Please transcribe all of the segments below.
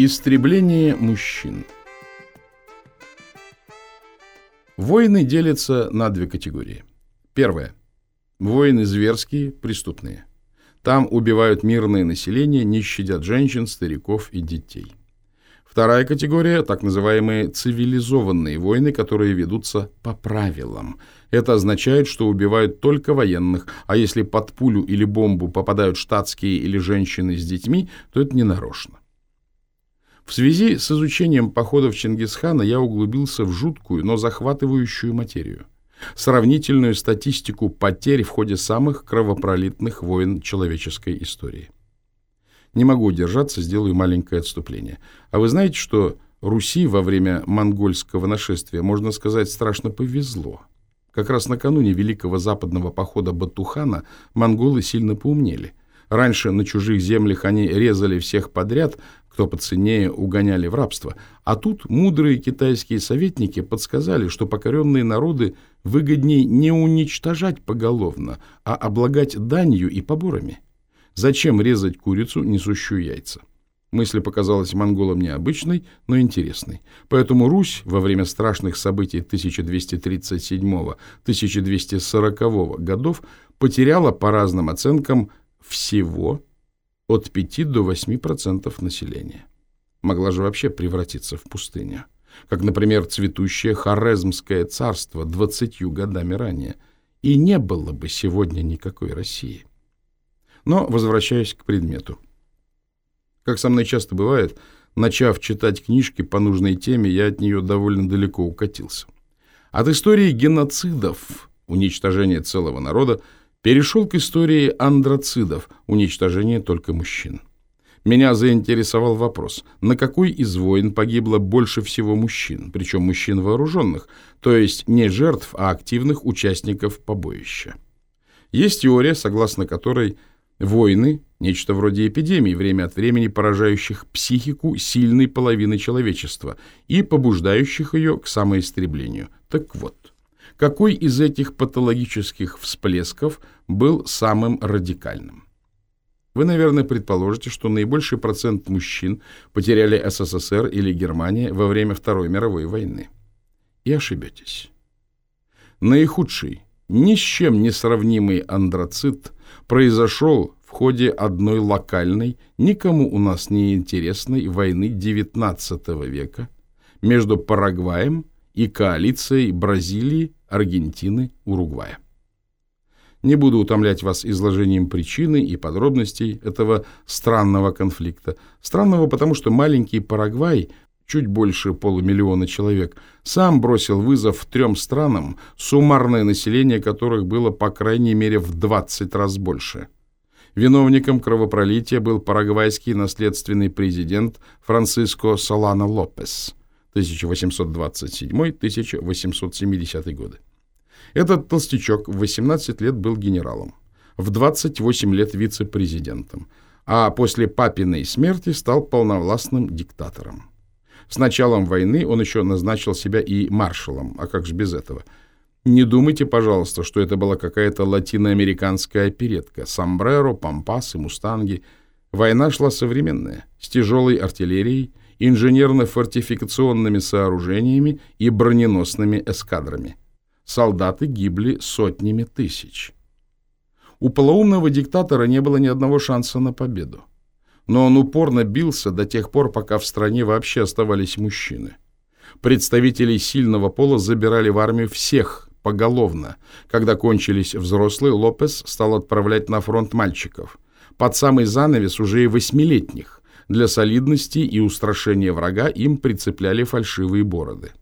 Истребление мужчин Войны делятся на две категории. Первое. Войны зверские, преступные. Там убивают мирное население, не щадят женщин, стариков и детей. Вторая категория – так называемые цивилизованные войны, которые ведутся по правилам. Это означает, что убивают только военных, а если под пулю или бомбу попадают штатские или женщины с детьми, то это не нарочно. В связи с изучением походов Чингисхана я углубился в жуткую, но захватывающую материю. Сравнительную статистику потерь в ходе самых кровопролитных войн человеческой истории. Не могу удержаться, сделаю маленькое отступление. А вы знаете, что Руси во время монгольского нашествия, можно сказать, страшно повезло. Как раз накануне Великого Западного похода Батухана монголы сильно поумнели. Раньше на чужих землях они резали всех подряд, кто поценнее угоняли в рабство. А тут мудрые китайские советники подсказали, что покоренные народы выгоднее не уничтожать поголовно, а облагать данью и поборами. Зачем резать курицу, несущую яйца? Мысль показалась монголам необычной, но интересной. Поэтому Русь во время страшных событий 1237-1240 годов потеряла, по разным оценкам, всего от 5 до 8% населения. Могла же вообще превратиться в пустыню. Как, например, цветущее Хорезмское царство 20 годами ранее. И не было бы сегодня никакой России. Но возвращаясь к предмету. Как со мной часто бывает, начав читать книжки по нужной теме, я от нее довольно далеко укатился. От истории геноцидов, уничтожения целого народа, перешел к истории андроцидов, уничтожения только мужчин. Меня заинтересовал вопрос, на какой из войн погибло больше всего мужчин, причем мужчин вооруженных, то есть не жертв, а активных участников побоища. Есть теория, согласно которой войны – нечто вроде эпидемий, время от времени поражающих психику сильной половины человечества и побуждающих ее к самоистреблению. Так вот, какой из этих патологических всплесков был самым радикальным? Вы, наверное, предположите, что наибольший процент мужчин потеряли СССР или Германия во время Второй мировой войны. И ошибетесь. Наихудший, ни с чем не сравнимый андроцит произошел в ходе одной локальной, никому у нас не интересной войны XIX века между Парагваем и коалицией Бразилии, Аргентины, Уругвая. Не буду утомлять вас изложением причины и подробностей этого странного конфликта. Странного потому, что маленький Парагвай, чуть больше полумиллиона человек, сам бросил вызов трем странам, суммарное население которых было по крайней мере в 20 раз больше. Виновником кровопролития был парагвайский наследственный президент Франциско Солано Лопес – 1827-1870 годы. Этот толстячок в 18 лет был генералом, в 28 лет вице-президентом, а после папиной смерти стал полновластным диктатором. С началом войны он еще назначил себя и маршалом, а как же без этого? Не думайте, пожалуйста, что это была какая-то латиноамериканская оперетка, сомбреро, пампасы, мустанги. Война шла современная, с тяжелой артиллерией, инженерно-фортификационными сооружениями и броненосными эскадрами. Солдаты гибли сотнями тысяч. У полоумного диктатора не было ни одного шанса на победу. Но он упорно бился до тех пор, пока в стране вообще оставались мужчины. Представителей сильного пола забирали в армию всех поголовно. Когда кончились взрослые, Лопес стал отправлять на фронт мальчиков. Под самый занавес уже и восьмилетних. Для солидности и устрашения врага им прицепляли фальшивые бороды.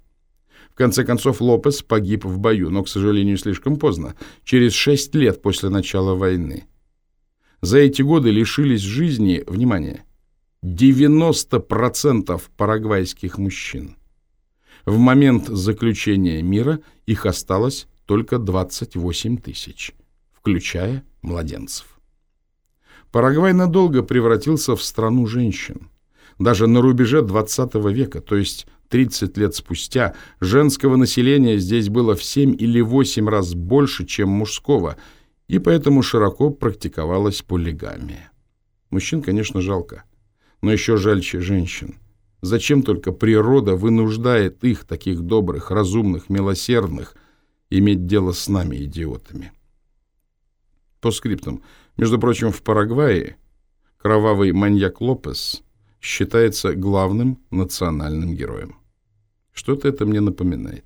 В конце концов, Лопес погиб в бою, но, к сожалению, слишком поздно, через шесть лет после начала войны. За эти годы лишились жизни, внимание, 90% парагвайских мужчин. В момент заключения мира их осталось только 28 тысяч, включая младенцев. Парагвай надолго превратился в страну женщин. Даже на рубеже 20 века, то есть 30 лет спустя, женского населения здесь было в 7 или 8 раз больше, чем мужского, и поэтому широко практиковалась полигамия. Мужчин, конечно, жалко, но еще жальче женщин. Зачем только природа вынуждает их, таких добрых, разумных, милосердных, иметь дело с нами, идиотами? По скриптам. Между прочим, в Парагвае кровавый маньяк Лопес считается главным национальным героем. Что-то это мне напоминает.